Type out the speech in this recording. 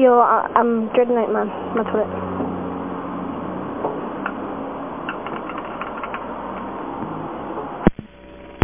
Yo, I, uh, I'm um, Dread Nightman. That's what it